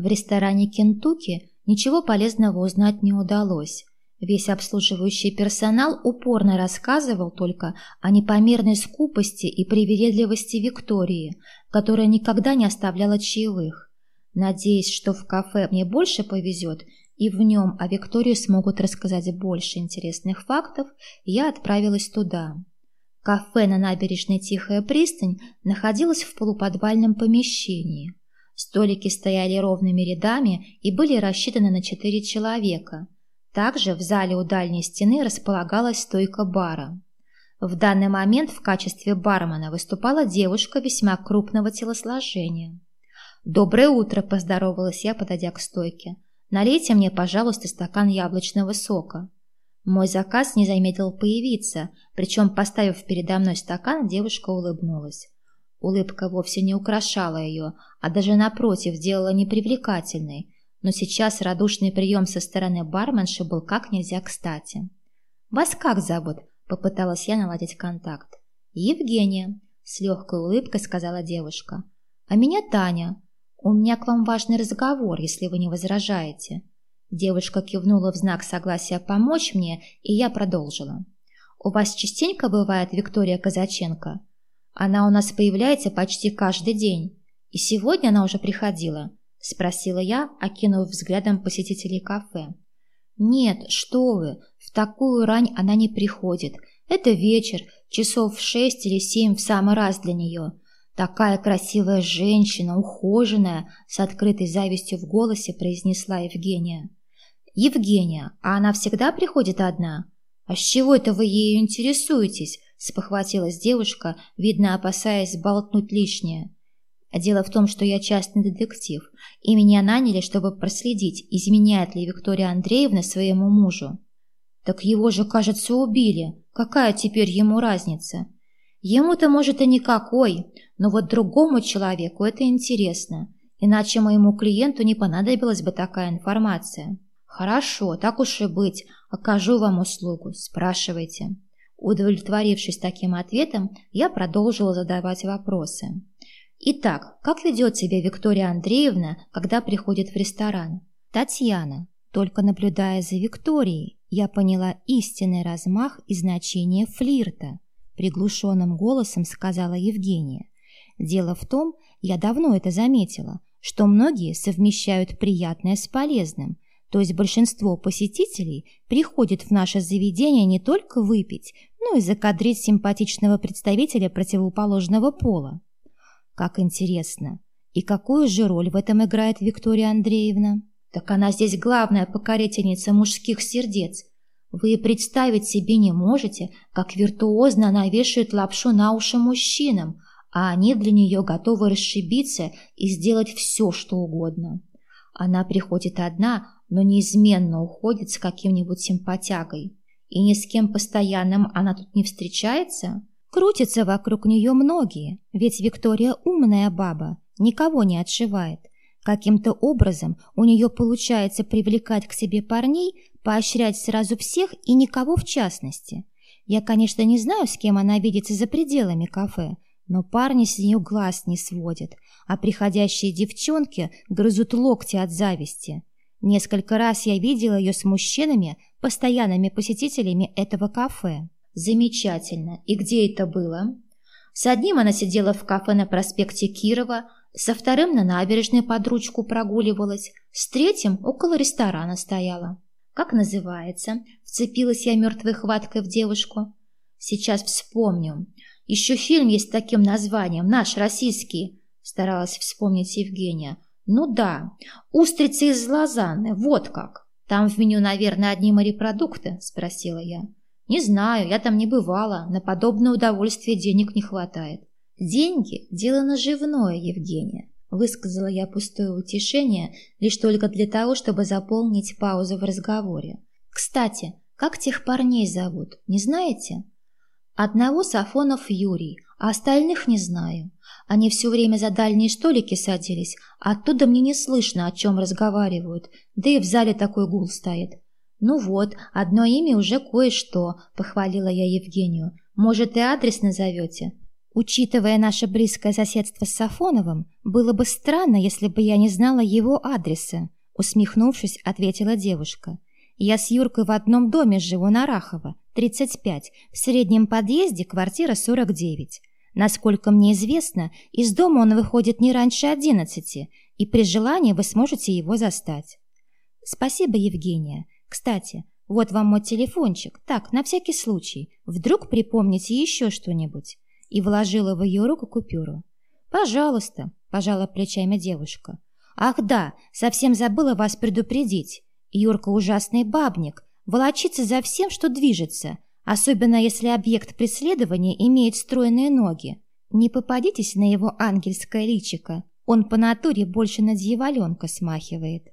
В ресторане «Кентукки» ничего полезного узнать не удалось. Весь обслуживающий персонал упорно рассказывал только о непомерной скупости и привередливости Виктории, которая никогда не оставляла чаевых. Надеясь, что в кафе мне больше повезет, и в нем о Виктории смогут рассказать больше интересных фактов, я отправилась туда. Кафе на набережной Тихая пристань находилось в полуподвальном помещении. Столики стояли ровными рядами и были рассчитаны на четыре человека. Также в зале у дальней стены располагалась стойка бара. В данный момент в качестве бармена выступала девушка весьма крупного телосложения. «Доброе утро!» – поздоровалась я, подойдя к стойке. «Налейте мне, пожалуйста, стакан яблочного сока». Мой заказ не заметил появиться, причем, поставив передо мной стакан, девушка улыбнулась. Улыбка вовсе не украшала ее, а даже напротив делала непривлекательной, но сейчас радушный прием со стороны барменши был как нельзя кстати. «Вас как зовут?» – попыталась я наладить контакт. «Евгения», – с легкой улыбкой сказала девушка. «А меня Таня. У меня к вам важный разговор, если вы не возражаете». Девушка кивнула в знак согласия помочь мне, и я продолжила. «У вас частенько бывает Виктория Казаченко?» Она у нас появляется почти каждый день. И сегодня она уже приходила?» – спросила я, окинув взглядом посетителей кафе. «Нет, что вы, в такую рань она не приходит. Это вечер, часов в шесть или семь в самый раз для нее. Такая красивая женщина, ухоженная, с открытой завистью в голосе произнесла Евгения. «Евгения, а она всегда приходит одна? А с чего это вы ею интересуетесь?» Спохватилась девушка, видно опасаясь болтнуть лишнее. Дело в том, что я частный детектив, и меня наняли, чтобы проследить, изменяет ли Виктория Андреевна своему мужу. Так его же, кажется, убили. Какая теперь ему разница? Ему-то, может, и никакой, но вот другому человеку это интересно, иначе моему клиенту не понадобилась бы такая информация. Хорошо, так уж и быть, окажу вам услугу, спрашивайте. Удовлетворившись таким ответом, я продолжила задавать вопросы. Итак, как ведет себя Виктория Андреевна, когда приходит в ресторан? Татьяна. Только наблюдая за Викторией, я поняла истинный размах и значение флирта. Приглушенным голосом сказала Евгения. Дело в том, я давно это заметила, что многие совмещают приятное с полезным – то есть большинство посетителей приходит в наше заведение не только выпить, но и закадрить симпатичного представителя противоположного пола. Как интересно. И какую же роль в этом играет Виктория Андреевна? Так она здесь главная покорительница мужских сердец. Вы представить себе не можете, как виртуозно она вешает лапшу на уши мужчинам, а они для нее готовы расшибиться и сделать все, что угодно. Она приходит одна, но неизменно уходит с каким-нибудь симпатягой. И ни с кем постоянным она тут не встречается? Крутятся вокруг нее многие, ведь Виктория умная баба, никого не отшивает. Каким-то образом у нее получается привлекать к себе парней, поощрять сразу всех и никого в частности. Я, конечно, не знаю, с кем она видится за пределами кафе, но парни с нее глаз не сводят, а приходящие девчонки грызут локти от зависти. Несколько раз я видела ее с мужчинами, постоянными посетителями этого кафе. Замечательно. И где это было? С одним она сидела в кафе на проспекте Кирова, со вторым на набережной под ручку прогуливалась, с третьим около ресторана стояла. Как называется? Вцепилась я мертвой хваткой в девушку. Сейчас вспомню. Еще фильм есть с таким названием, наш, российский, старалась вспомнить Евгения. Ну да, устрицы из Лозанны, вот как. Там в меню, наверное, одни морепродукты, спросила я. Не знаю, я там не бывала, на подобное удовольствие денег не хватает. Деньги – дело наживное, Евгения. Высказала я пустое утешение лишь только для того, чтобы заполнить паузу в разговоре. Кстати, как тех парней зовут, не знаете? Одного Сафонов Юрий, остальных не знаю. Они все время за дальние столики садились, а оттуда мне не слышно, о чем разговаривают, да и в зале такой гул стоит. «Ну вот, одно имя уже кое-что», — похвалила я Евгению. «Может, и адрес назовете?» Учитывая наше близкое соседство с Сафоновым, было бы странно, если бы я не знала его адреса, усмехнувшись, ответила девушка. Я с Юркой в одном доме живу на Рахова, 35, в среднем подъезде, квартира 49. Насколько мне известно, из дома он выходит не раньше 11, и при желании вы сможете его застать. Спасибо, Евгения. Кстати, вот вам мой телефончик. Так, на всякий случай. Вдруг припомните еще что-нибудь. И вложила в ее руку купюру. Пожалуйста, пожала плечами девушка. Ах да, совсем забыла вас предупредить. Юрка ужасный бабник, волочится за всем, что движется, особенно если объект преследования имеет стройные ноги. Не попадитесь на его ангельское личико, он по натуре больше на дьяволенка смахивает.